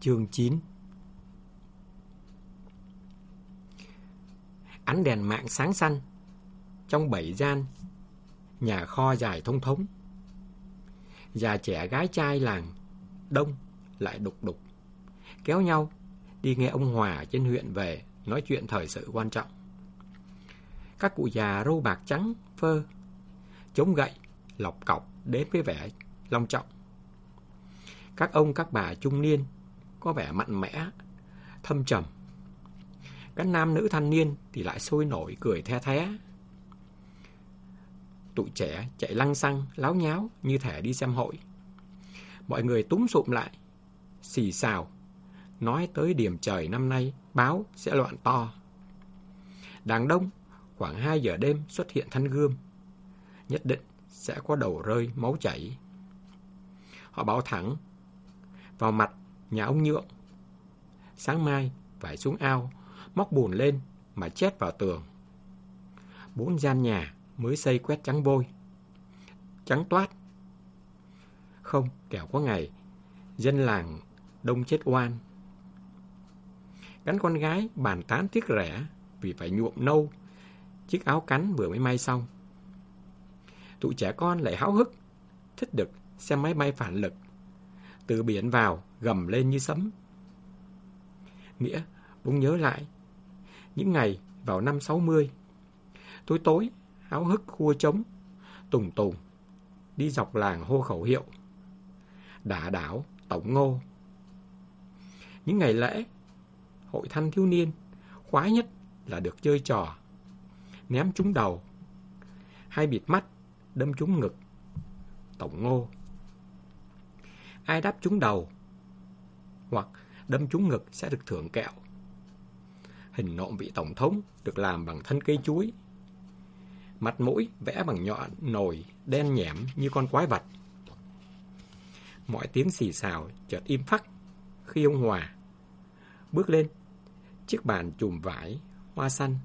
Chương 9 Ánh đèn mạng sáng xanh Trong bảy gian, Nhà kho dài thông thống. Già trẻ gái trai làng Đông lại đục đục, Kéo nhau Đi nghe ông Hòa trên huyện về Nói chuyện thời sự quan trọng. Các cụ già râu bạc trắng, Phơ, Chống gậy, Lọc cọc đến với vẻ long trọng. Các ông các bà trung niên có vẻ mạnh mẽ, thâm trầm. Các nam nữ thanh niên thì lại sôi nổi cười the thé. Tụi trẻ chạy lăng xăng, láo nháo như thể đi xem hội. Mọi người túm sụm lại, xì xào, nói tới điểm trời năm nay báo sẽ loạn to. Đàng đông, khoảng 2 giờ đêm xuất hiện thanh gươm. Nhất định sẽ có đầu rơi, máu chảy. Họ báo thẳng vào mặt nhà ông Nhượng. Sáng mai, phải xuống ao, móc bùn lên mà chét vào tường. Bốn gian nhà mới xây quét trắng bôi. Trắng toát. Không, kẻo có ngày, dân làng đông chết oan. Cắn con gái bàn tán tiếc rẻ vì phải nhuộm nâu chiếc áo cắn vừa mới may xong. Tụi trẻ con lại háo hức, thích được xem máy bay phản lực. Từ biển vào, gầm lên như sấm. Nghĩa bỗng nhớ lại những ngày vào năm 60. Tối tối, áo hức khua trống, tùng tùng, đi dọc làng hô khẩu hiệu. Đả đảo, tổng ngô. Những ngày lễ, hội thanh thiếu niên, khoái nhất là được chơi trò. Ném trúng đầu, hay bịt mắt, đâm trúng ngực. Tổng ngô. Ai đáp trúng đầu hoặc đâm trúng ngực sẽ được thưởng kẹo. Hình nộm vị tổng thống được làm bằng thân cây chuối. Mặt mũi vẽ bằng nhọn nồi đen nhẻm như con quái vật. Mọi tiếng xì xào chợt im phắc khi ông Hòa bước lên chiếc bàn chùm vải hoa xanh.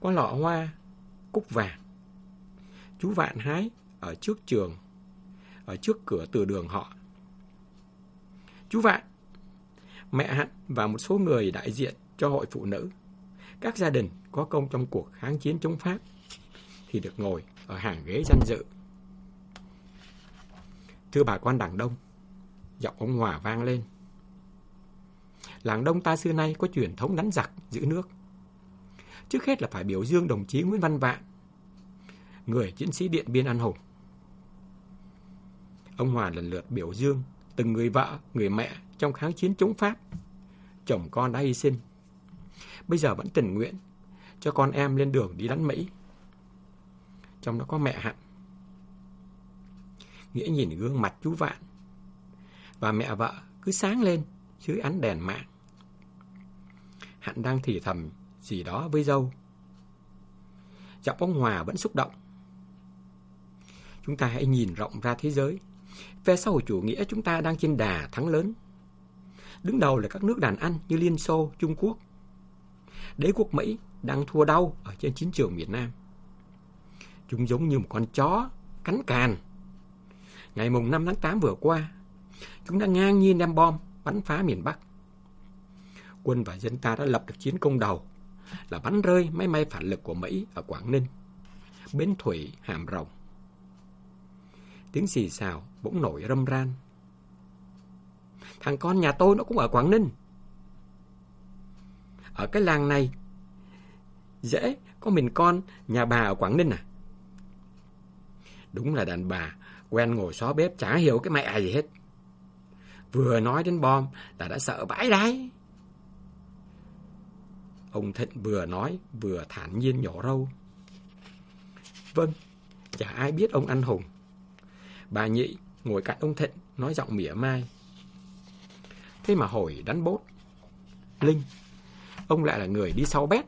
Có lọ hoa cúc vàng. Chú Vạn hái ở trước trường, ở trước cửa từ đường họ. Chú Vạn, mẹ hắn và một số người đại diện cho hội phụ nữ, các gia đình có công trong cuộc kháng chiến chống Pháp, thì được ngồi ở hàng ghế danh dự. Thưa bà con đảng Đông, giọng ông Hòa vang lên. Làng Đông ta xưa nay có truyền thống đánh giặc giữ nước. Trước hết là phải biểu dương đồng chí Nguyễn Văn Vạn, người chiến sĩ Điện Biên anh hùng. Ông Hòa lần lượt biểu dương từng người vợ, người mẹ trong kháng chiến chống Pháp. Chồng con đã hy sinh. Bây giờ vẫn tình nguyện cho con em lên đường đi đánh Mỹ. Trong đó có mẹ hạn Nghĩa nhìn gương mặt chú Vạn. Và mẹ vợ cứ sáng lên dưới ánh đèn mạng. hạn đang thì thầm gì đó với dâu. Giọng ông Hòa vẫn xúc động. Chúng ta hãy nhìn rộng ra thế giới Phe xã hội chủ nghĩa chúng ta đang trên đà thắng lớn. Đứng đầu là các nước đàn Anh như Liên Xô, Trung Quốc. Đế quốc Mỹ đang thua đau ở trên chiến trường miền Nam. Chúng giống như một con chó cắn càn. Ngày mùng 5 tháng 8 vừa qua, chúng đã ngang nhiên đem bom bắn phá miền Bắc. Quân và dân ta đã lập được chiến công đầu là bắn rơi máy bay phản lực của Mỹ ở Quảng Ninh, Bến Thủy, Hàm Rồng. Tiếng xì xào bỗng nổi râm ran. Thằng con nhà tôi nó cũng ở Quảng Ninh. Ở cái làng này, dễ có mình con nhà bà ở Quảng Ninh à? Đúng là đàn bà quen ngồi xó bếp chả hiểu cái mẹ gì hết. Vừa nói đến bom là đã sợ vãi đái. Ông Thịnh vừa nói vừa thản nhiên nhỏ râu. Vâng, chả ai biết ông anh hùng. Bà nhị ngồi cạnh ông Thịnh, nói giọng mỉa mai. Thế mà hồi đánh bốt, Linh, ông lại là người đi sau bét,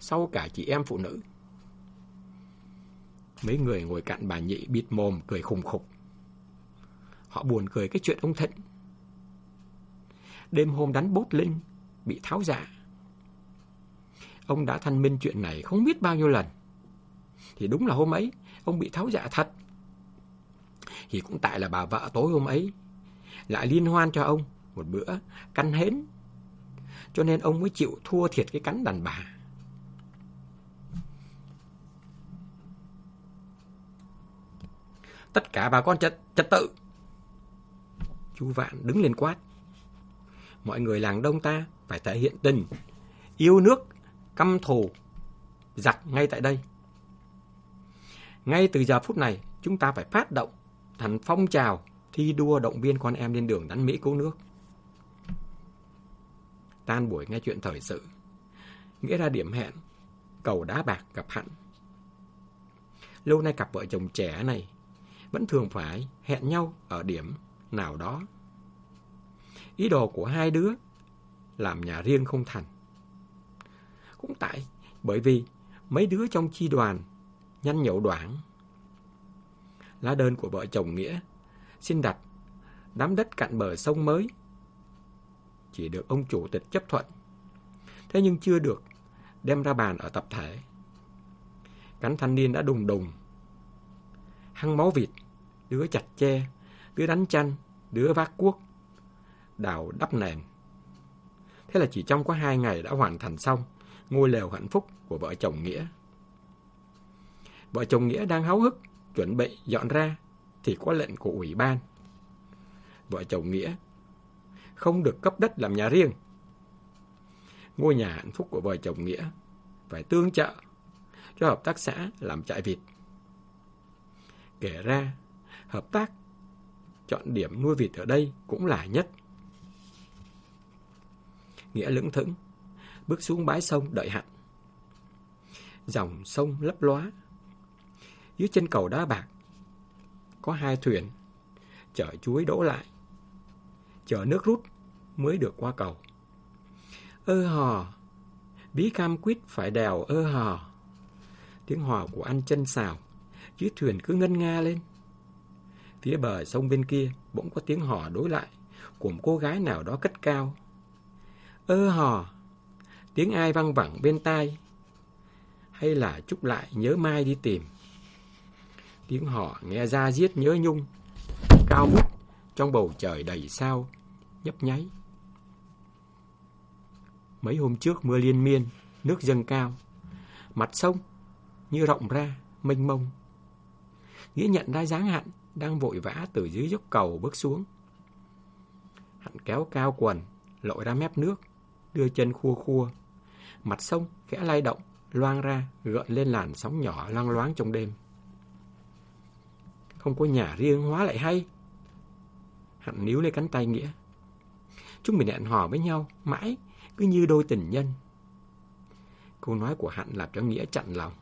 sau cả chị em phụ nữ. Mấy người ngồi cạnh bà nhị bịt mồm cười khùng khục. Họ buồn cười cái chuyện ông Thịnh. Đêm hôm đánh bốt Linh, bị tháo dạ. Ông đã thanh minh chuyện này không biết bao nhiêu lần. Thì đúng là hôm ấy, ông bị tháo dạ thật thì cũng tại là bà vợ tối hôm ấy lại liên hoan cho ông một bữa cắn hến. Cho nên ông mới chịu thua thiệt cái cắn đàn bà. Tất cả bà con trật, trật tự. Chú Vạn đứng lên quát. Mọi người làng đông ta phải thể hiện tình, yêu nước, căm thù, giặc ngay tại đây. Ngay từ giờ phút này, chúng ta phải phát động thành phong trào thi đua động viên con em lên đường đánh Mỹ cứu nước. Tan buổi nghe chuyện thời sự, Nghĩa ra điểm hẹn, cầu đá bạc gặp hẳn. Lâu nay cặp vợ chồng trẻ này vẫn thường phải hẹn nhau ở điểm nào đó. Ý đồ của hai đứa làm nhà riêng không thành. Cũng tại bởi vì mấy đứa trong chi đoàn nhanh nhậu đoạn. Lá đơn của vợ chồng Nghĩa xin đặt đám đất cạnh bờ sông mới. Chỉ được ông chủ tịch chấp thuận. Thế nhưng chưa được đem ra bàn ở tập thể. Cánh thanh niên đã đùng đùng. Hăng máu vịt, đứa chặt che, đứa đánh chanh, đứa vác cuốc, đào đắp nền. Thế là chỉ trong có hai ngày đã hoàn thành xong ngôi lều hạnh phúc của vợ chồng Nghĩa. Vợ chồng Nghĩa đang háo hức, chuẩn bị dọn ra, thì có lệnh của ủy ban. Vợ chồng Nghĩa không được cấp đất làm nhà riêng. Ngôi nhà hạnh phúc của vợ chồng Nghĩa phải tương trợ cho hợp tác xã làm trại vịt. Kể ra, hợp tác chọn điểm nuôi vịt ở đây cũng là nhất. Nghĩa lững thững, bước xuống bãi sông đợi hạn. Dòng sông lấp lóa. Dưới chân cầu đá bạc, có hai thuyền, chở chuối đổ lại. chở nước rút mới được qua cầu. Ơ hò, bí cam quýt phải đèo ơ hò. Tiếng hò của anh chân xào, chiếc thuyền cứ ngân nga lên. Phía bờ sông bên kia bỗng có tiếng hò đối lại của một cô gái nào đó cất cao. Ơ hò, tiếng ai văng vẳng bên tai, hay là chúc lại nhớ mai đi tìm. Tiếng hò nghe ra giết nhớ nhung, cao vút trong bầu trời đầy sao, nhấp nháy. Mấy hôm trước mưa liên miên, nước dâng cao, mặt sông như rộng ra, mênh mông. Nghĩa nhận ra dáng hạn đang vội vã từ dưới dốc cầu bước xuống. hạn kéo cao quần, lội ra mép nước, đưa chân khua khua. Mặt sông khẽ lay động, loang ra, gợn lên làn sóng nhỏ loang loáng trong đêm. Không có nhà riêng hóa lại hay. hạn níu lấy cánh tay Nghĩa. Chúng mình hẹn hò với nhau, mãi, cứ như đôi tình nhân. Câu nói của Hạnh làm cho Nghĩa chặn lòng.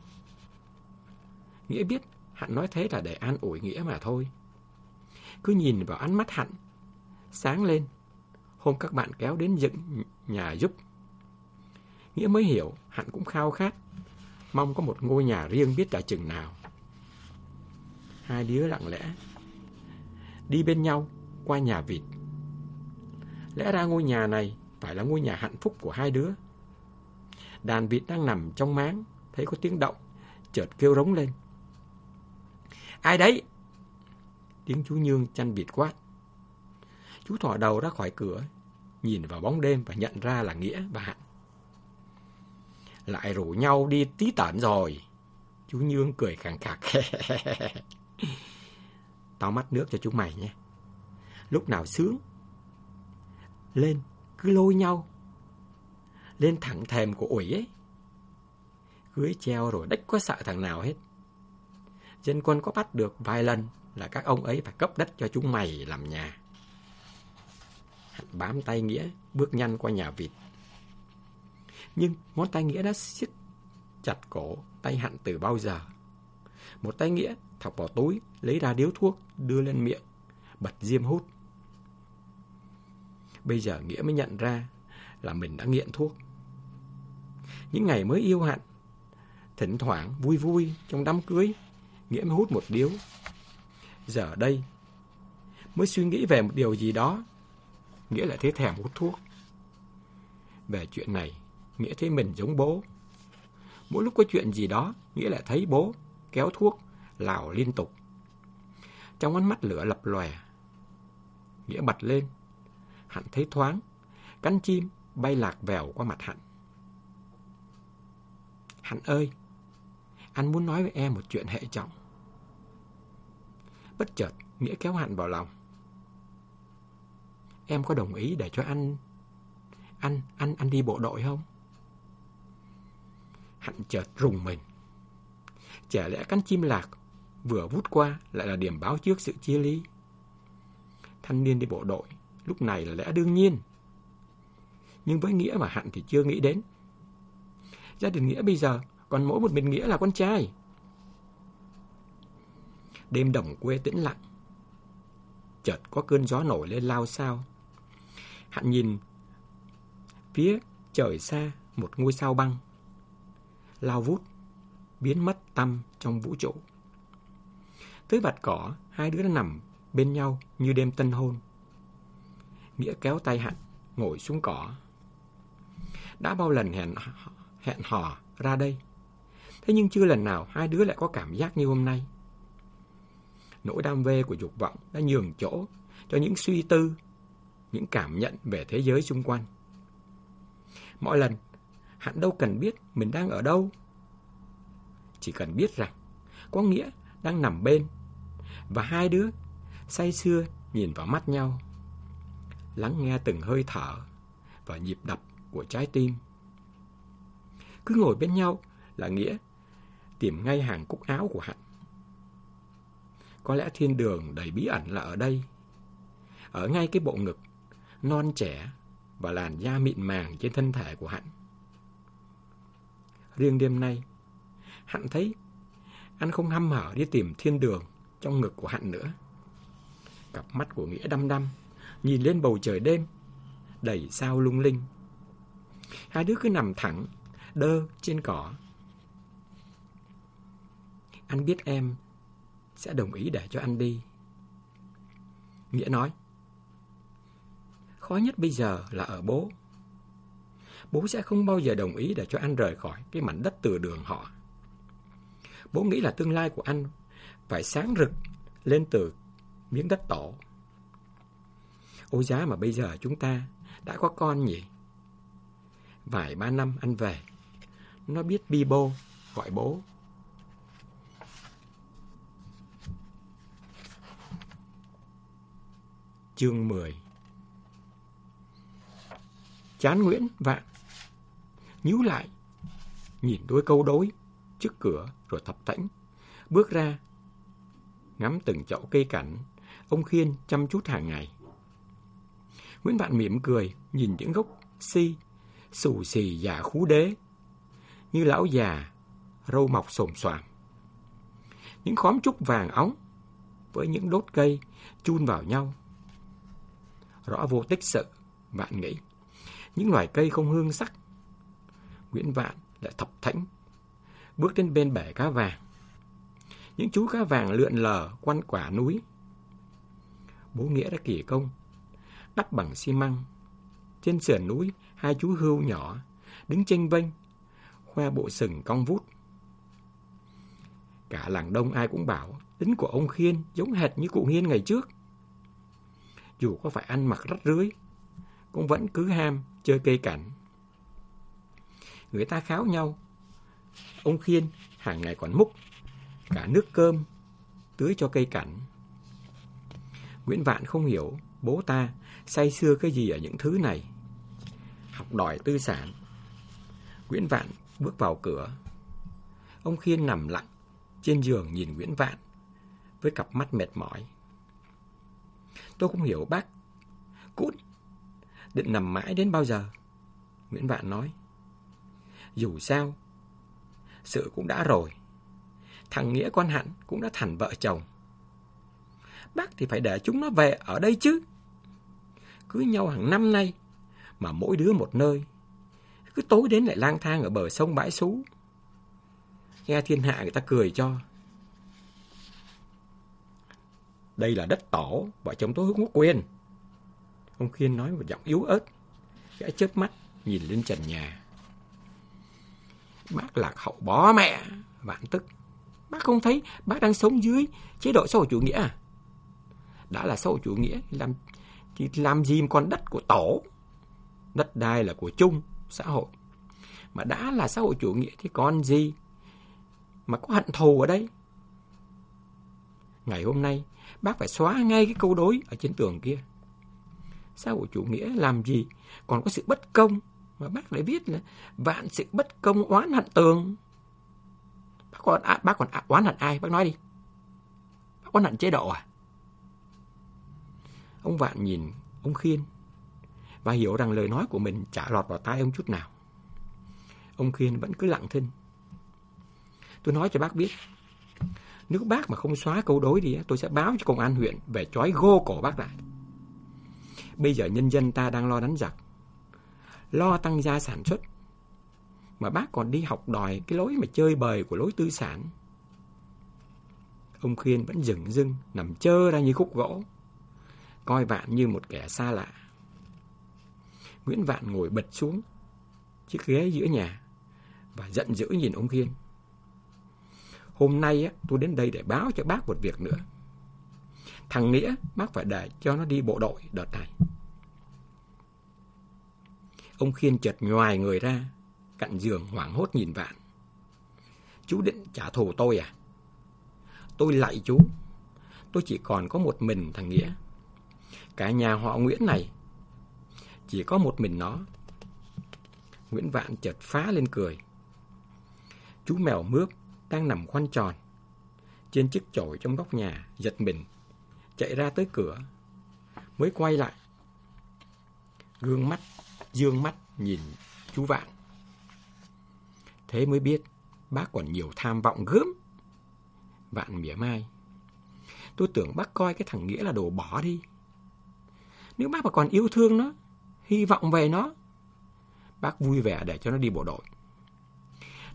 Nghĩa biết Hạnh nói thế là để an ủi Nghĩa mà thôi. Cứ nhìn vào ánh mắt Hạnh, sáng lên. Hôm các bạn kéo đến dựng nhà giúp. Nghĩa mới hiểu Hạnh cũng khao khát, mong có một ngôi nhà riêng biết cả chừng nào. Hai đứa lặng lẽ đi bên nhau qua nhà vịt. Lẽ ra ngôi nhà này phải là ngôi nhà hạnh phúc của hai đứa. Đàn vịt đang nằm trong máng, thấy có tiếng động, chợt kêu rống lên. Ai đấy? Tiếng chú Nhương chăn vịt quát. Chú thỏ đầu ra khỏi cửa, nhìn vào bóng đêm và nhận ra là Nghĩa và Hạnh. Lại rủ nhau đi tí tẩn rồi. Chú Nhương cười khẳng khạc. Tao mắt nước cho chú mày nhé. Lúc nào sướng, lên cứ lôi nhau. Lên thẳng thèm của ủi ấy. Cưới treo rồi đách có sợ thằng nào hết. Dân quân có bắt được vài lần là các ông ấy phải cấp đất cho chúng mày làm nhà. Hạnh bám tay Nghĩa, bước nhanh qua nhà vịt. Nhưng ngón tay Nghĩa đã siết chặt cổ tay Hạnh từ bao giờ. Một tay Nghĩa thọc vào túi, lấy ra điếu thuốc, đưa lên miệng, bật diêm hút. Bây giờ Nghĩa mới nhận ra là mình đã nghiện thuốc. Những ngày mới yêu Hạnh, thỉnh thoảng vui vui trong đám cưới, Nghĩa mới hút một điếu. Giờ đây, mới suy nghĩ về một điều gì đó, Nghĩa lại thấy thèm hút thuốc. Về chuyện này, Nghĩa thấy mình giống bố. Mỗi lúc có chuyện gì đó, Nghĩa lại thấy bố kéo thuốc, lào liên tục. Trong ánh mắt lửa lập lòe, Nghĩa bật lên, Hạnh thấy thoáng, cánh chim bay lạc vèo qua mặt Hạnh. Hạnh ơi, anh muốn nói với em một chuyện hệ trọng. Bất chợt, Nghĩa kéo Hạnh vào lòng. Em có đồng ý để cho anh... Anh, anh, anh đi bộ đội không? Hạnh chợt rùng mình. Chả lẽ cánh chim lạc vừa vút qua lại là điểm báo trước sự chia ly? Thanh niên đi bộ đội, lúc này là lẽ đương nhiên. Nhưng với Nghĩa mà Hạnh thì chưa nghĩ đến. Gia đình Nghĩa bây giờ còn mỗi một mình Nghĩa là con trai. Đêm đồng quê tĩnh lặng. Chợt có cơn gió nổi lên lao sao. Hạnh nhìn phía trời xa một ngôi sao băng. Lao vút, biến mất tâm trong vũ trụ. Tới vạt cỏ, hai đứa nằm bên nhau như đêm tân hôn. Nghĩa kéo tay Hạnh, ngồi xuống cỏ. Đã bao lần hẹn, hẹn hò ra đây. Thế nhưng chưa lần nào hai đứa lại có cảm giác như hôm nay. Nỗi đam mê của dục vọng đã nhường chỗ cho những suy tư, những cảm nhận về thế giới xung quanh. Mỗi lần, Hạnh đâu cần biết mình đang ở đâu. Chỉ cần biết rằng có nghĩa đang nằm bên và hai đứa say sưa nhìn vào mắt nhau, lắng nghe từng hơi thở và nhịp đập của trái tim. Cứ ngồi bên nhau là nghĩa tìm ngay hàng cúc áo của Hạnh. Có lẽ thiên đường đầy bí ẩn là ở đây, ở ngay cái bộ ngực non trẻ và làn da mịn màng trên thân thể của Hạnh. Riêng đêm nay, Hạnh thấy anh không hăm hở đi tìm thiên đường trong ngực của Hạnh nữa. Cặp mắt của Nghĩa đăm đăm, nhìn lên bầu trời đêm, đầy sao lung linh. Hai đứa cứ nằm thẳng, đơ trên cỏ. Anh biết em sẽ đồng ý để cho anh đi. Nghĩa nói, khó nhất bây giờ là ở bố. Bố sẽ không bao giờ đồng ý để cho anh rời khỏi cái mảnh đất từ đường họ. Bố nghĩ là tương lai của anh phải sáng rực lên từ miếng đất tổ. Ôi giá mà bây giờ chúng ta đã có con nhỉ? Vài ba năm anh về, nó biết bi bô, gọi bố. Chương 10 Chán Nguyễn Vạn Nhíu lại Nhìn đôi câu đối Trước cửa rồi thập thảnh Bước ra Ngắm từng chậu cây cảnh Ông Khiên chăm chút hàng ngày Nguyễn Vạn mỉm cười Nhìn những gốc si Xù xì già khú đế Như lão già Râu mọc xồm xoàm. Những khóm trúc vàng óng Với những đốt cây chun vào nhau. Rõ vô tích sự bạn nghĩ. Những loài cây không hương sắc Nguyễn Vạn lại thập thảnh Bước đến bên bể cá vàng. Những chú cá vàng lượn lờ quanh quả núi. Bố Nghĩa đã kỳ công, đắp bằng xi măng. Trên sườn núi, hai chú hươu nhỏ, đứng chênh vênh, khoe bộ sừng cong vút. Cả làng đông ai cũng bảo tính của ông Khiên giống hệt như cụ Hiên ngày trước. Dù có phải ăn mặc rách rưới, cũng vẫn cứ ham chơi cây cảnh. Người ta kháo nhau. Ông Khiên hàng ngày còn múc cả nước cơm, tưới cho cây cảnh. Nguyễn Vạn không hiểu bố ta say xưa cái gì ở những thứ này. Học đòi tư sản. Nguyễn Vạn bước vào cửa. Ông Khiên nằm lặng trên giường nhìn Nguyễn Vạn với cặp mắt mệt mỏi. Tôi không hiểu bác. Cút! Định nằm mãi đến bao giờ? Nguyễn Vạn nói. Dù sao, sự cũng đã rồi thằng Nghĩa con hạn cũng đã thành vợ chồng. Bác thì phải để chúng nó về ở đây chứ. cứ nhau hàng năm nay, mà mỗi đứa một nơi. Cứ tối đến lại lang thang ở bờ sông bãi xú. Nghe thiên hạ người ta cười cho. Đây là đất tổ, vợ chồng tôi không có quyền. Ông Khiên nói một giọng yếu ớt, khẽ chớp mắt, nhìn lên trần nhà. Bác lạc hậu bó mẹ, vạn tức. Bác không thấy bác đang sống dưới chế độ xã hội chủ nghĩa à? Đã là xã hội chủ nghĩa, làm thì làm gì mà còn đất của tổ? Đất đai là của chung, xã hội. Mà đã là xã hội chủ nghĩa thì còn gì mà có hận thù ở đây? Ngày hôm nay, bác phải xóa ngay cái câu đối ở trên tường kia. Xã hội chủ nghĩa làm gì còn có sự bất công mà bác lại viết là vạn sự bất công oán hận tường. Bác còn, à, bác còn à, oán hận ai? Bác nói đi. Bác oán hận chế độ à? Ông Vạn nhìn ông Khiên và hiểu rằng lời nói của mình chả lọt vào tai ông chút nào. Ông Khiên vẫn cứ lặng thinh. Tôi nói cho bác biết, nếu bác mà không xóa câu đối đi, tôi sẽ báo cho công an huyện về trói gô cổ bác lại. Bây giờ nhân dân ta đang lo đánh giặc, lo tăng gia sản xuất, mà bác còn đi học đòi cái lối mà chơi bời của lối tư sản. Ông Khiên vẫn dừng dưng, nằm chơ ra như khúc gỗ, coi Vạn như một kẻ xa lạ. Nguyễn Vạn ngồi bật xuống chiếc ghế giữa nhà và giận dữ nhìn ông Khiên. Hôm nay á, tôi đến đây để báo cho bác một việc nữa. Thằng Nghĩa, bác phải để cho nó đi bộ đội đợt này. Ông Khiên chợt ngoài người ra, cạnh giường hoảng hốt nhìn Vạn. Chú định trả thù tôi à? Tôi lạy chú, tôi chỉ còn có một mình thằng Nghĩa. Cả nhà họ Nguyễn này, chỉ có một mình nó. Nguyễn Vạn chợt phá lên cười. Chú mèo mướp đang nằm khoanh tròn. Trên chiếc chổi trong góc nhà, giật mình, chạy ra tới cửa, mới quay lại. Gương mắt, dương mắt nhìn chú Vạn. Thế mới biết, bác còn nhiều tham vọng gớm. Vạn mỉa mai. Tôi tưởng bác coi cái thằng Nghĩa là đồ bỏ đi. Nếu bác mà còn yêu thương nó, hy vọng về nó, bác vui vẻ để cho nó đi bộ đội.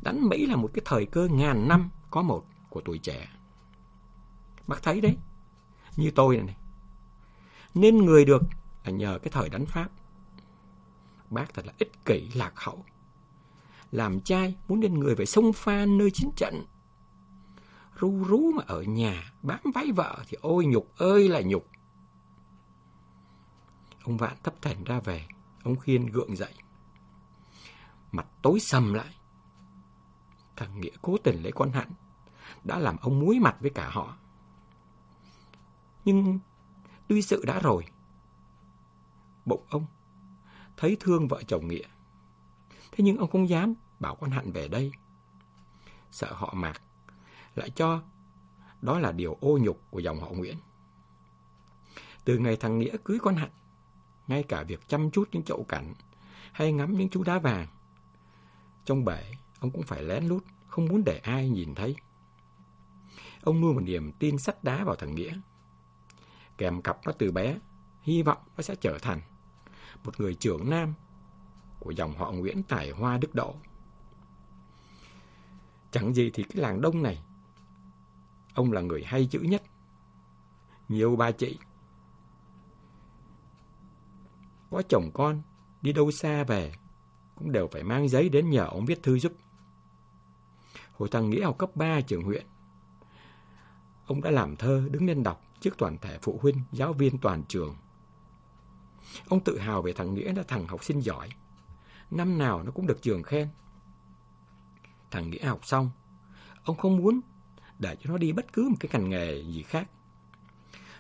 Đánh Mỹ là một cái thời cơ ngàn năm có một của tuổi trẻ. Bác thấy đấy, như tôi này, này. Nên người được là nhờ cái thời đánh Pháp. Bác thật là ích kỷ lạc hậu. Làm trai muốn nên người phải sông pha nơi chiến trận. Ru rú mà ở nhà bám váy vợ thì ôi nhục ơi là nhục. Ông Vạn thấp thành ra về, ông Khiên gượng dậy. Mặt tối sầm lại. Thằng Nghĩa cố tình lấy con hạnh, đã làm ông muối mặt với cả họ. Nhưng tuy sự đã rồi, bụng ông thấy thương vợ chồng Nghĩa. Thế nhưng ông không dám bảo con Hạnh về đây. Sợ họ mạc, lại cho đó là điều ô nhục của dòng họ Nguyễn. Từ ngày thằng Nghĩa cưới con Hạnh, ngay cả việc chăm chút những chậu cảnh hay ngắm những chú đá vàng, trong bể ông cũng phải lén lút, không muốn để ai nhìn thấy. Ông nuôi một niềm tin sắt đá vào thằng Nghĩa. Kèm cặp nó từ bé, hy vọng nó sẽ trở thành một người trưởng nam của dòng họ Nguyễn Tài Hoa Đức Độ. Chẳng gì thì cái làng đông này, ông là người hay chữ nhất. Nhiều bà chị có chồng con, đi đâu xa về, cũng đều phải mang giấy đến nhờ ông viết thư giúp. Hồi thằng Nghĩa học cấp 3 trường huyện, ông đã làm thơ đứng lên đọc trước toàn thể phụ huynh, giáo viên toàn trường. Ông tự hào về thằng Nghĩa là thằng học sinh giỏi. Năm nào nó cũng được trường khen. Thằng Nghĩa học xong, ông không muốn để cho nó đi bất cứ một cái ngành nghề gì khác.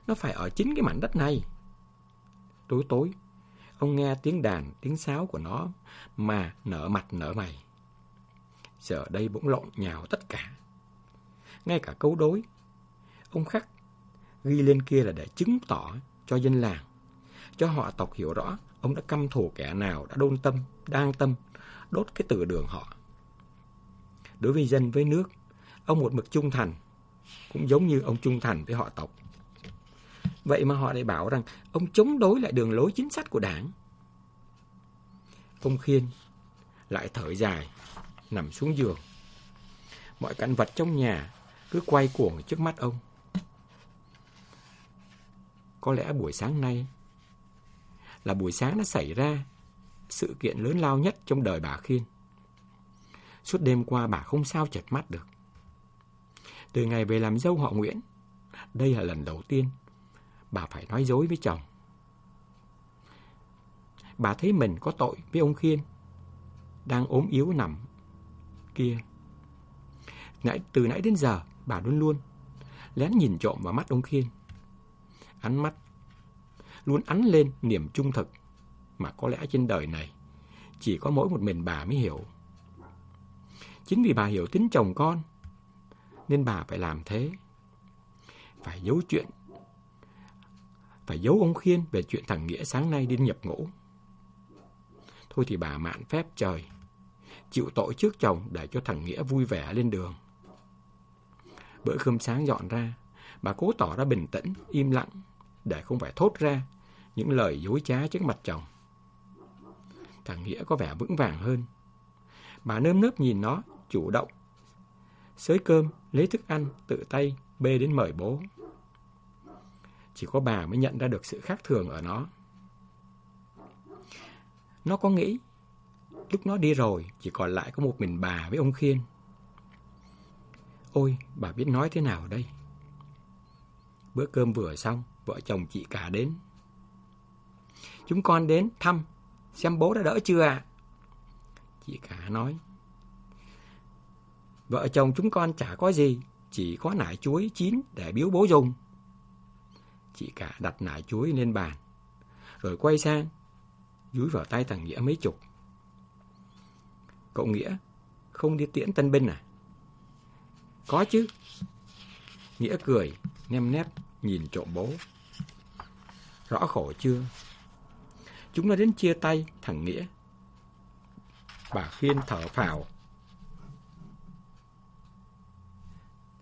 Nó phải ở chính cái mảnh đất này. Tối tối, ông nghe tiếng đàn, tiếng sáo của nó mà nở mặt nở mày. Giờ đây bỗng lộn nhào tất cả. Ngay cả câu đối, ông khắc ghi lên kia là để chứng tỏ cho dân làng cho họ tộc hiểu rõ ông đã căm thù kẻ nào đã đôn tâm, đang tâm, đốt cái từ đường họ. Đối với dân, với nước, ông một mực trung thành, cũng giống như ông trung thành với họ tộc. Vậy mà họ lại bảo rằng ông chống đối lại đường lối chính sách của đảng. Ông Khiên lại thở dài, nằm xuống giường. Mọi cảnh vật trong nhà cứ quay cuồng trước mắt ông. Có lẽ buổi sáng nay là buổi sáng đã xảy ra sự kiện lớn lao nhất trong đời bà Khiên. Suốt đêm qua bà không sao chợt mắt được. Từ ngày về làm dâu họ Nguyễn, đây là lần đầu tiên bà phải nói dối với chồng. bà thấy mình có tội với ông Khiên, đang ốm yếu nằm kia. Nãy, từ nãy đến giờ, bà luôn luôn lén nhìn trộm vào mắt ông Khiên. Ánh mắt luôn ánh lên niềm trung thực mà có lẽ trên đời này chỉ có mỗi một mình bà mới hiểu. Chính vì bà hiểu tính chồng con nên bà phải làm thế. Phải giấu chuyện phải giấu ông Khiên về chuyện thằng Nghĩa sáng nay đi nhập ngũ. Thôi thì bà mạn phép trời, chịu tội trước chồng để cho thằng Nghĩa vui vẻ lên đường. Bữa cơm sáng dọn ra, bà cố tỏ ra bình tĩnh, im lặng, để không phải thốt ra những lời dối trá trước mặt chồng. Thằng Nghĩa có vẻ vững vàng hơn. Bà nơm nớp nhìn nó, chủ động. Xới cơm, lấy thức ăn, tự tay, bê đến mời bố. Chỉ có bà mới nhận ra được sự khác thường ở nó. Nó có nghĩ, lúc nó đi rồi, chỉ còn lại có một mình bà với ông Khiên. Ôi, bà biết nói thế nào đây? Bữa cơm vừa xong, vợ chồng chị cả đến. Chúng con đến thăm, xem bố đã đỡ chưa ạ? Chị cả nói. Vợ chồng chúng con chả có gì, chỉ có nải chuối chín để biếu bố dùng. Chị cả đặt nải chuối lên bàn, rồi quay sang, dúi vào tay thằng Nghĩa mấy chục. Cậu Nghĩa, không đi tiễn tân binh à? Có chứ. Nghĩa cười, nem nép, nhìn trộm bố. Rõ khổ chưa? Chúng nó đến chia tay thằng Nghĩa. Bà Khiên thở phào.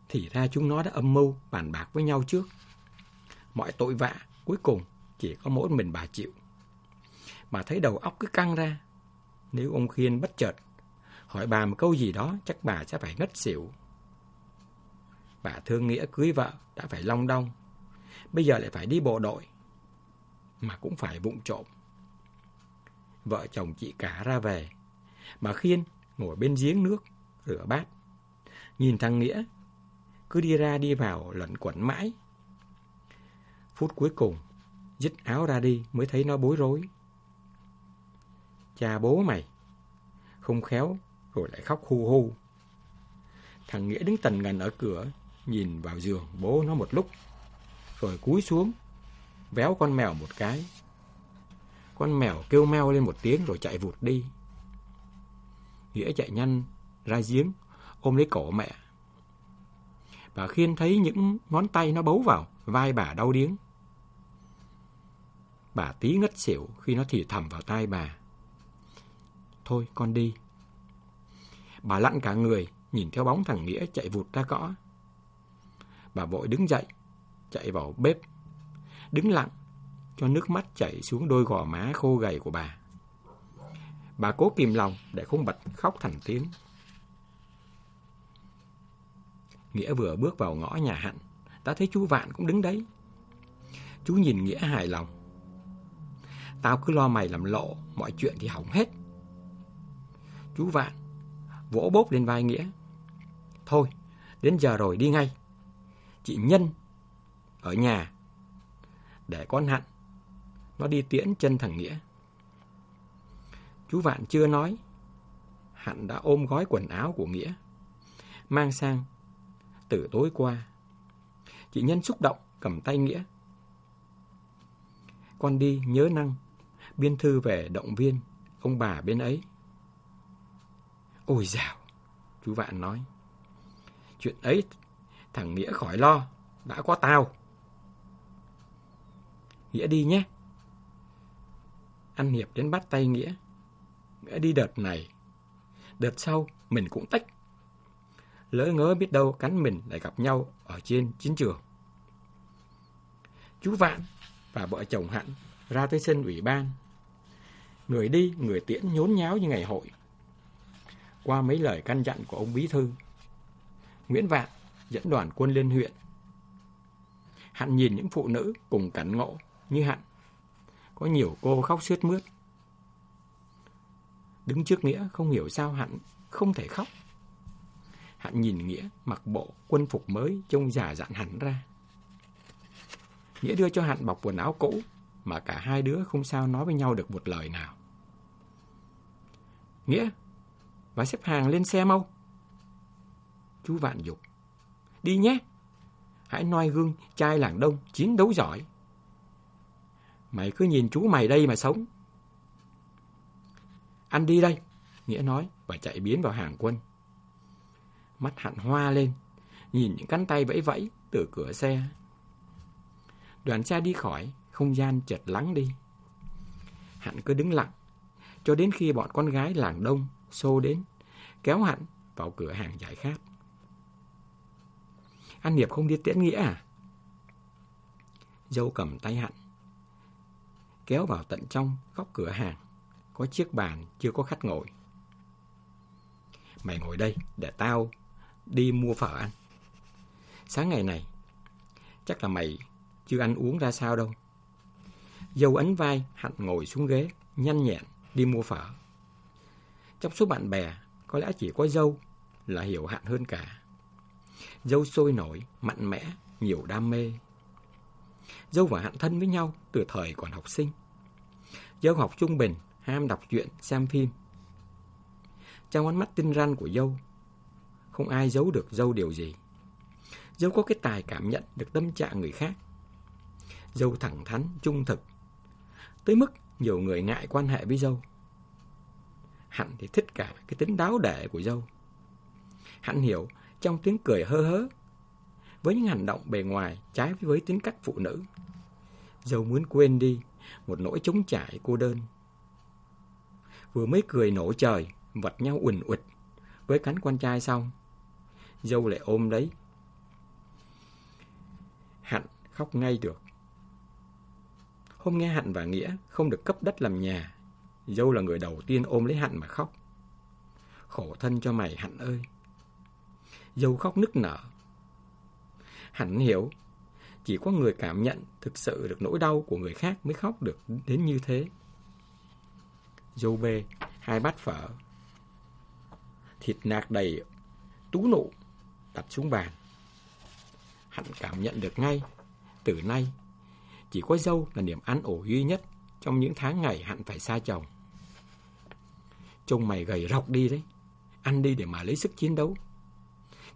Thì ra chúng nó đã âm mưu bàn bạc với nhau trước. Mọi tội vạ cuối cùng chỉ có mỗi mình bà chịu. Bà thấy đầu óc cứ căng ra. Nếu ông Khiên bất chợt hỏi bà một câu gì đó chắc bà sẽ phải ngất xỉu. Bà thương nghĩa cưới vợ đã phải long đong. Bây giờ lại phải đi bộ đội. Mà cũng phải vụng trộm. Vợ chồng chị cả ra về. Bà Khiên ngồi bên giếng nước, rửa bát. Nhìn thằng Nghĩa, cứ đi ra đi vào lẩn quẩn mãi. Phút cuối cùng, dứt áo ra đi mới thấy nó bối rối. Cha bố mày, không khéo rồi lại khóc hu hu. Thằng Nghĩa đứng tần ngần ở cửa, nhìn vào giường bố nó một lúc, rồi cúi xuống, véo con mèo một cái. Con mèo kêu meo lên một tiếng rồi chạy vụt đi. Nghĩa chạy nhanh ra giếng, ôm lấy cổ mẹ. Bà Khiên thấy những ngón tay nó bấu vào, vai bà đau điếng. Bà tí ngất xỉu khi nó thì thầm vào tai bà. Thôi con đi. Bà lặn cả người, nhìn theo bóng thằng Nghĩa chạy vụt ra cõ. Bà vội đứng dậy, chạy vào bếp, đứng lặng, cho nước mắt chảy xuống đôi gò má khô gầy của bà. Bà cố kìm lòng để không bật khóc thành tiếng. Nghĩa vừa bước vào ngõ nhà Hạnh, ta thấy chú Vạn cũng đứng đấy. Chú nhìn Nghĩa hài lòng. Tao cứ lo mày làm lộ, mọi chuyện thì hỏng hết. Chú Vạn vỗ bốp lên vai Nghĩa. Thôi, đến giờ rồi đi ngay. Chị Nhân ở nhà để con Hạnh nó đi tiễn chân thằng Nghĩa. Chú Vạn chưa nói. Hạnh đã ôm gói quần áo của Nghĩa. Mang sang từ tối qua. Chị Nhân xúc động cầm tay Nghĩa. Con đi nhớ năng. Biên thư về động viên ông bà bên ấy. Ôi dào, chú Vạn nói. Chuyện ấy thằng Nghĩa khỏi lo, đã có tao. Nghĩa đi nhé. Anh Hiệp đến bắt tay Nghĩa. Nghĩa đi đợt này. Đợt sau, mình cũng tách. Lỡ ngớ biết đâu cắn mình lại gặp nhau ở trên chiến trường. Chú Vạn và vợ chồng Hạnh ra tới sân ủy ban. Người đi, người tiễn nhốn nháo như ngày hội. Qua mấy lời căn dặn của ông Bí Thư, Nguyễn Vạn dẫn đoàn quân lên huyện. Hạnh nhìn những phụ nữ cùng cảnh ngộ như Hạnh có nhiều cô khóc sướt mướt. Đứng trước Nghĩa không hiểu sao Hạnh không thể khóc. Hạnh nhìn Nghĩa mặc bộ quân phục mới trông già dặn hẳn ra. Nghĩa đưa cho Hạnh bọc quần áo cũ, mà cả hai đứa không sao nói với nhau được một lời nào. Nghĩa, bà xếp hàng lên xe mau. Chú Vạn dục. Đi nhé. Hãy noi gương trai làng đông chiến đấu giỏi. Mày cứ nhìn chú mày đây mà sống. Ăn đi đây, Nghĩa nói và chạy biến vào hàng quân. Mắt hạn hoa lên, nhìn những cánh tay vẫy vẫy từ cửa xe. Đoàn xe đi khỏi, không gian chợt lắng đi. Hạnh cứ đứng lặng, cho đến khi bọn con gái làng đông xô đến, kéo Hạnh vào cửa hàng giải khát. Anh Hiệp không đi tiễn nghĩa à? Dâu cầm tay Hạnh, kéo vào tận trong góc cửa hàng, có chiếc bàn chưa có khách ngồi. Mày ngồi đây để tao đi mua phở ăn. Sáng ngày này, chắc là mày chưa ăn uống ra sao đâu. Dâu ấn vai, Hạnh ngồi xuống ghế, nhanh nhẹn, đi mua phở. Trong số bạn bè, có lẽ chỉ có dâu là hiểu Hạnh hơn cả. Dâu sôi nổi, mạnh mẽ, nhiều đam mê. Dâu và Hạnh thân với nhau từ thời còn học sinh. Dâu học trung bình, ham đọc truyện, xem phim. Trong ánh mắt tinh ranh của dâu, không ai giấu được dâu điều gì. Dâu có cái tài cảm nhận được tâm trạng người khác. Dâu thẳng thắn, trung thực. Tới mức nhiều người ngại quan hệ với dâu. Hạnh thì thích cả cái tính đáo để của dâu. Hạnh hiểu trong tiếng cười hơ hớ, với những hành động bề ngoài trái với tính cách phụ nữ. Dâu muốn quên đi một nỗi chống trải cô đơn. Vừa mới cười nổ trời, vật nhau uỳnh ụt với cánh con trai xong. Dâu lại ôm lấy. Hạnh khóc ngay được. Hôm nghe Hạnh và Nghĩa không được cấp đất làm nhà, dâu là người đầu tiên ôm lấy Hạnh mà khóc. Khổ thân cho mày Hạnh ơi. Dâu khóc nức nở. Hạnh hiểu, chỉ có người cảm nhận thực sự được nỗi đau của người khác mới khóc được đến như thế. Dâu bê, hai bát phở. Thịt nạc đầy, tú nụ, đặt xuống bàn. Hạnh cảm nhận được ngay, từ nay chỉ có dâu là niềm an ổ duy nhất trong những tháng ngày hạn phải xa chồng. Trông mày gầy rọc đi đấy. Ăn đi để mà lấy sức chiến đấu.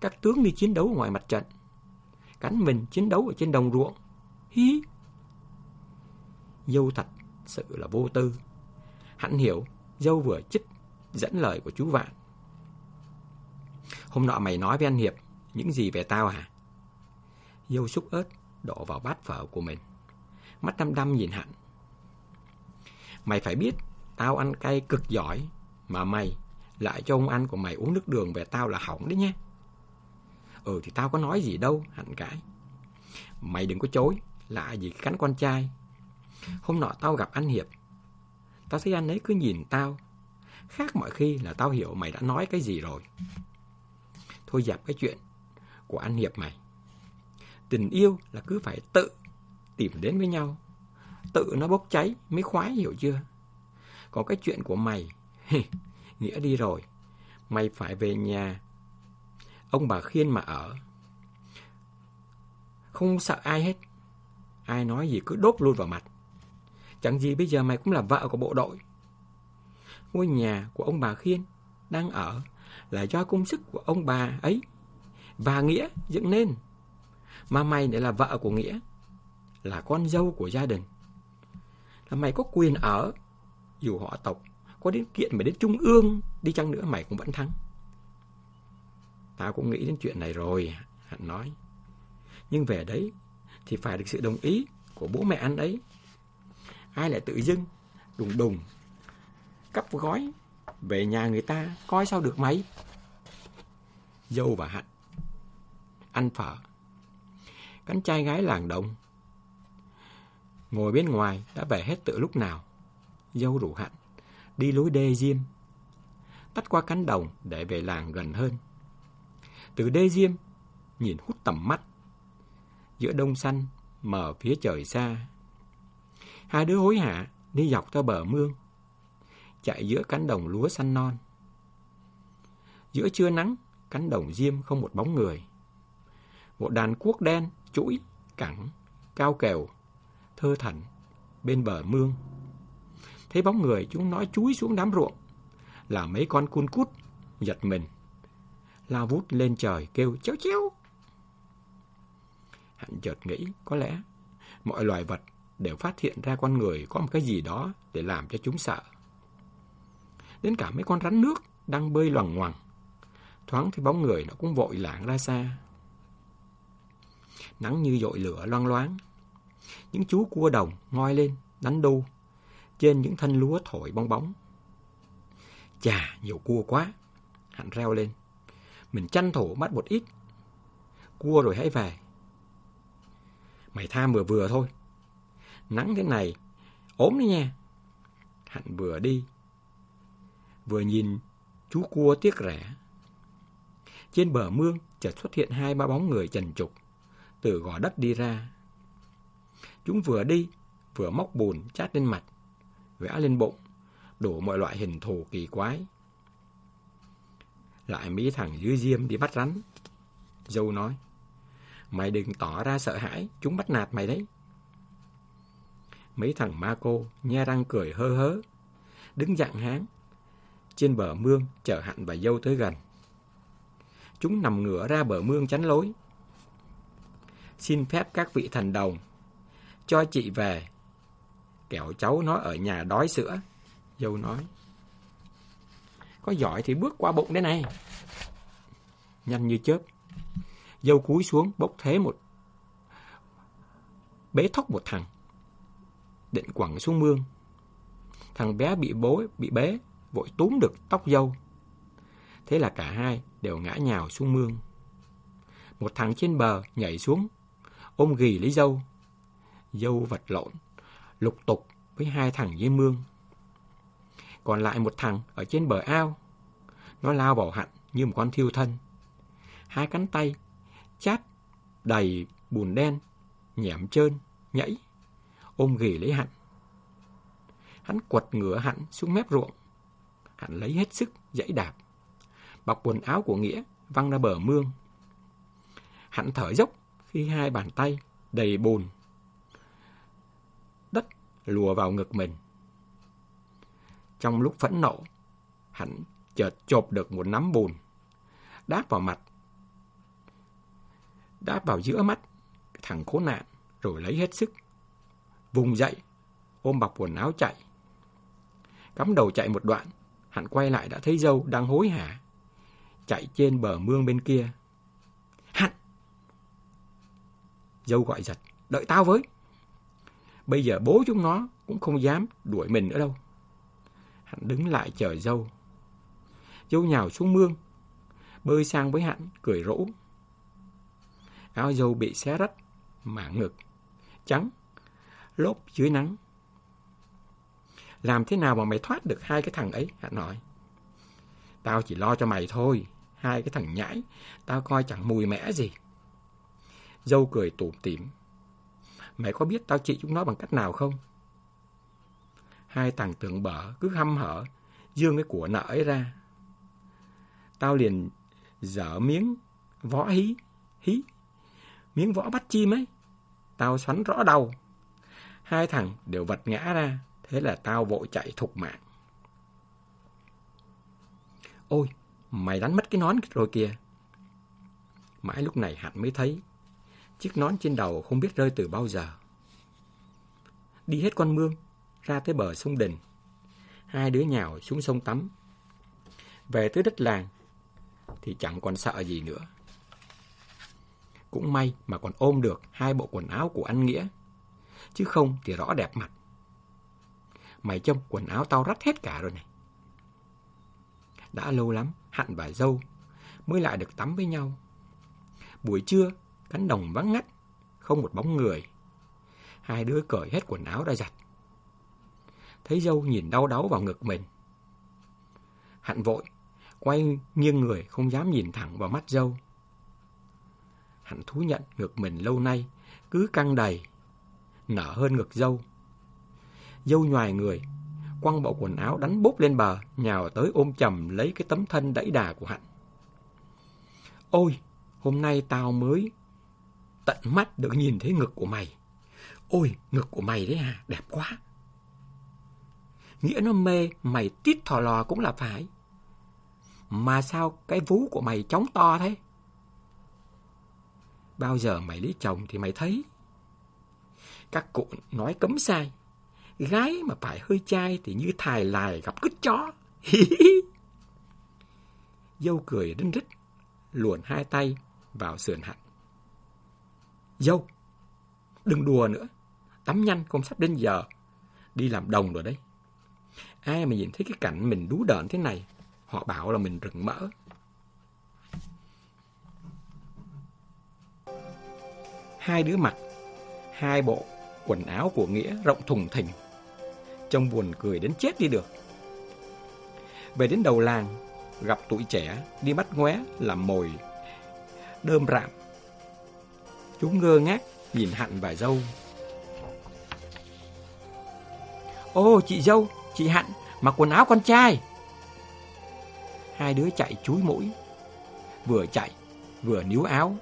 Các tướng đi chiến đấu ngoài mặt trận. Cắn mình chiến đấu ở trên đồng ruộng. Hí! Dâu thật sự là vô tư. hẳn hiểu, dâu vừa chích dẫn lời của chú Vạn. Hôm nọ mày nói với anh Hiệp những gì về tao hả? Dâu xúc ớt đổ vào bát phở của mình mắt đăm đăm nhìn Hạnh. Mày phải biết, tao ăn cay cực giỏi, mà mày lại cho ông ăn của mày uống nước đường về tao là hỏng đấy nhé. Ừ thì tao có nói gì đâu, Hạnh cãi. Mày đừng có chối, lạ gì cánh con trai. Hôm nọ tao gặp anh Hiệp. Tao thấy anh ấy cứ nhìn tao. Khác mọi khi là tao hiểu mày đã nói cái gì rồi. Thôi dẹp cái chuyện của anh Hiệp mày. Tình yêu là cứ phải tự tìm đến với nhau. Tự nó bốc cháy mới khoái hiểu chưa? Có cái chuyện của mày, nghĩa đi rồi. Mày phải về nhà. Ông bà Khiên mà ở. Không sợ ai hết. Ai nói gì cứ đốt luôn vào mặt. Chẳng gì bây giờ mày cũng là vợ của bộ đội. Ngôi nhà của ông bà Khiên đang ở là do công sức của ông bà ấy và Nghĩa dựng nên. Mà mày lại là vợ của Nghĩa là con dâu của gia đình. Là mày có quyền ở, dù họ tộc có đến kiện mày đến trung ương đi chăng nữa mày cũng vẫn thắng. Tao cũng nghĩ đến chuyện này rồi, Hạnh nói. Nhưng về đấy thì phải được sự đồng ý của bố mẹ anh ấy. Ai lại tự dưng, đùng đùng, cắp gói về nhà người ta coi sao được mấy. Dâu và Hạnh ăn phở. Cánh trai gái làng đồng Ngồi bên ngoài đã về hết tự lúc nào. Dâu rủ hạn, đi lối đê diêm. Tắt qua cánh đồng để về làng gần hơn. Từ đê diêm, nhìn hút tầm mắt. Giữa đông xanh, mở phía trời xa. Hai đứa hối hả đi dọc theo bờ mương. Chạy giữa cánh đồng lúa xanh non. Giữa trưa nắng, cánh đồng diêm không một bóng người. Một đàn cuốc đen, chuỗi, cẳng, cao kèo thơ thảnh, bên bờ mương. Thấy bóng người chúng nói chúi xuống đám ruộng, là mấy con cun cút, giật mình. Lao vút lên trời kêu chéo chéo. hạnh chợt nghĩ có lẽ mọi loài vật đều phát hiện ra con người có một cái gì đó để làm cho chúng sợ. Đến cả mấy con rắn nước đang bơi loằng ngoằng. Thoáng thấy bóng người nó cũng vội lảng ra xa. Nắng như dội lửa loang loáng. Những chú cua đồng ngoi lên, đánh đu. Trên những thân lúa thổi bong bóng. Chà, nhiều cua quá. Hạnh reo lên. Mình tranh thủ bắt một ít. Cua rồi hãy về. Mày tha vừa vừa thôi. Nắng thế này, ốm đấy nha. Hạnh vừa đi, vừa nhìn chú cua tiếc rẻ. Trên bờ mương chợt xuất hiện hai ba bóng người trần trục, từ gò đất đi ra. Chúng vừa đi, vừa móc bùn chát lên mặt, vẽ lên bụng, đủ mọi loại hình thù kỳ quái. Lại mấy thằng dưới diêm đi bắt rắn. Dâu nói, mày đừng tỏ ra sợ hãi, chúng bắt nạt mày đấy. Mấy thằng ma cô nhe răng cười hơ hớ, đứng dạng háng. Trên bờ mương chở hạnh và dâu tới gần. Chúng nằm ngửa ra bờ mương chắn lối. Xin phép các vị thần đồng, cho chị về. Kẻo cháu nó ở nhà đói sữa. Dâu nói. Có giỏi thì bước qua bụng đây này. Nhanh như chớp. Dâu cúi xuống bốc thế một bế thóc một thằng định quẳng xuống mương. Thằng bé bị bố bị bế, vội túm được tóc dâu. Thế là cả hai đều ngã nhào xuống mương. Một thằng trên bờ nhảy xuống, ôm ghì lấy dâu. Dâu vật lộn, lục tục với hai thằng dưới mương. Còn lại một thằng ở trên bờ ao. Nó lao vào hạnh như một con thiêu thân. Hai cánh tay chát đầy bùn đen, nhẹm trơn, nhảy ôm ghì lấy Hạnh. Hắn quật ngửa Hạnh xuống mép ruộng. Hạnh lấy hết sức, dãy đạp. Bọc quần áo của Nghĩa văng ra bờ mương. Hạnh thở dốc khi hai bàn tay đầy bùn. Lùa vào ngực mình. Trong lúc phẫn nộ, hắn chợt chộp được một nắm bùn, đáp vào mặt. Đáp vào giữa mắt thằng khốn nạn, rồi lấy hết sức vùng dậy, ôm bọc quần áo chạy. Cắm đầu chạy một đoạn, hắn quay lại đã thấy dâu đang hối hả, chạy trên bờ mương bên kia. Hắn! Dâu gọi giật, đợi tao với. Bây giờ bố chúng nó cũng không dám đuổi mình nữa đâu. Hắn đứng lại chờ dâu. Dâu nhào xuống mương, bơi sang với hắn, cười rỗ. Áo dâu bị xé rách, mảng ngực, trắng lốp dưới nắng. Làm thế nào mà mày thoát được hai cái thằng ấy? Hắn nói. Tao chỉ lo cho mày thôi. Hai cái thằng nhãi, tao coi chẳng mùi mẻ gì. Dâu cười tủm tỉm. Mày có biết tao trị chúng nó bằng cách nào không? Hai thằng tượng bở cứ hăm hở, dương cái của nợ ấy ra. Tao liền dở miếng võ hí, hí, miếng võ bắt chim ấy. Tao xoắn rõ đầu, Hai thằng đều vật ngã ra, thế là tao vội chạy thục mạng. Ôi, mày đánh mất cái nón rồi kìa. Mãi lúc này Hạnh mới thấy, chiếc nón trên đầu không biết rơi từ bao giờ. Đi hết con mương, ra tới bờ sông Đình. Hai đứa nhào xuống sông tắm. Về tới đất làng, thì chẳng còn sợ gì nữa. Cũng may mà còn ôm được hai bộ quần áo của anh Nghĩa chứ không thì rõ đẹp mặt. Mày trông quần áo tao rách hết cả rồi này. Đã lâu lắm, Hạn và Dâu mới lại được tắm với nhau. Buổi trưa, cánh đồng vắng ngắt, không một bóng người. Hai đứa cởi hết quần áo ra giặt. Thấy Dâu nhìn đau đáu vào ngực mình. Hạnh vội, quay nghiêng người không dám nhìn thẳng vào mắt Dâu. Hạnh thú nhận ngực mình lâu nay cứ căng đầy nở hơn ngực dâu. Dâu nhòi người, quăng bộ quần áo đánh bốp lên bờ, nhào tới ôm chầm lấy cái tấm thân đẫy đà của Hạnh. Ôi, hôm nay tao mới tận mắt được nhìn thấy ngực của mày. Ôi, ngực của mày đấy à, đẹp quá. Nghĩa nó mê, mày tít thò lò cũng là phải. Mà sao cái vú của mày chóng to thế? Bao giờ mày lấy chồng thì mày thấy. Các cụ nói cấm sai. Gái mà phải hơi chai thì như thài lài gặp cứt chó. Dâu cười đinh rít, luồn hai tay vào sườn hạnh. Dâu, đừng đùa nữa. Tắm nhanh không sắp đến giờ. Đi làm đồng rồi đấy. Ai mà nhìn thấy cái cảnh mình đú đợn thế này, họ bảo là mình rừng mỡ. Hai đứa mặc, hai bộ quần áo của Nghĩa rộng thùng thình. Trông buồn cười đến chết đi được. Về đến đầu làng, gặp tụi trẻ đi bắt ngóe làm mồi đơm rạm. Chúng ngơ ngác nhìn Hạnh và dâu. Ô chị dâu, chị Hạnh, mặc quần áo con trai. Hai đứa chạy chúi mũi, vừa chạy, vừa níu áo,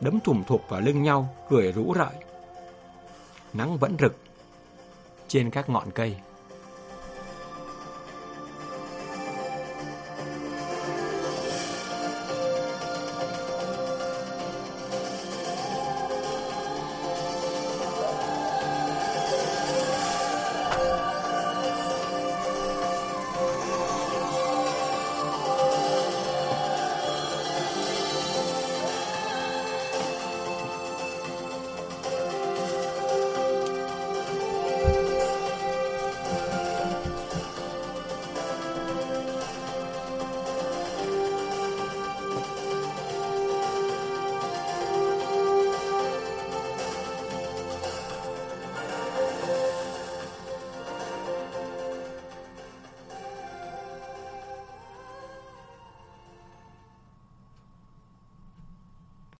đấm thùm thụp vào lưng nhau, cười rũ rợi. Nắng vẫn rực trên các ngọn cây.